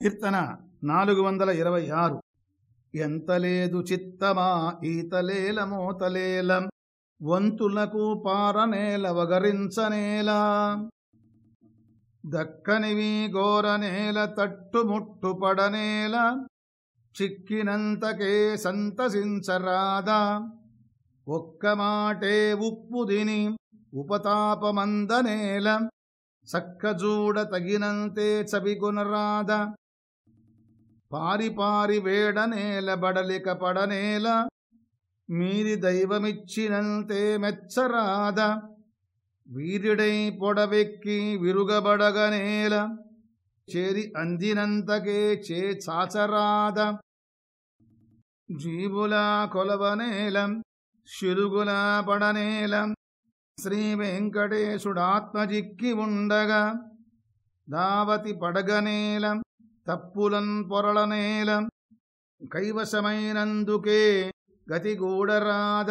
కీర్తన నాలుగు వందల ఇరవై ఆరు. ఎంతలేదు చిత్తమా ఈతలేల మోతలేలం వంతులకు పారనేల వగరించనేల దక్కనివి గోరనేల తట్టుముట్టుపడనేల చిక్కినంతకే సంతసించరాదా ఒక్క మాటే ఉప్పు దిని ఉపతాపమందనేల సక్కజూడ తగినంతే చవికొనరాద పారిపారి పారి వేడనేల బడలిక పడనేల మీరి దైవమిచ్చినంతే మెచ్చరాద వీరుడై పొడవెక్కి విరుగబడగనేల చేరి అందినంతకే చే చాచరాద. జీవులా కొలవనేలం శిరుగులా పడనేలం శ్రీ వెంకటేశుడాత్మజిక్కి ఉండగా దావతి పడగనేలం తప్పులన్ పొరలనేలం కైవశమైనందుకే గతిగూడరాద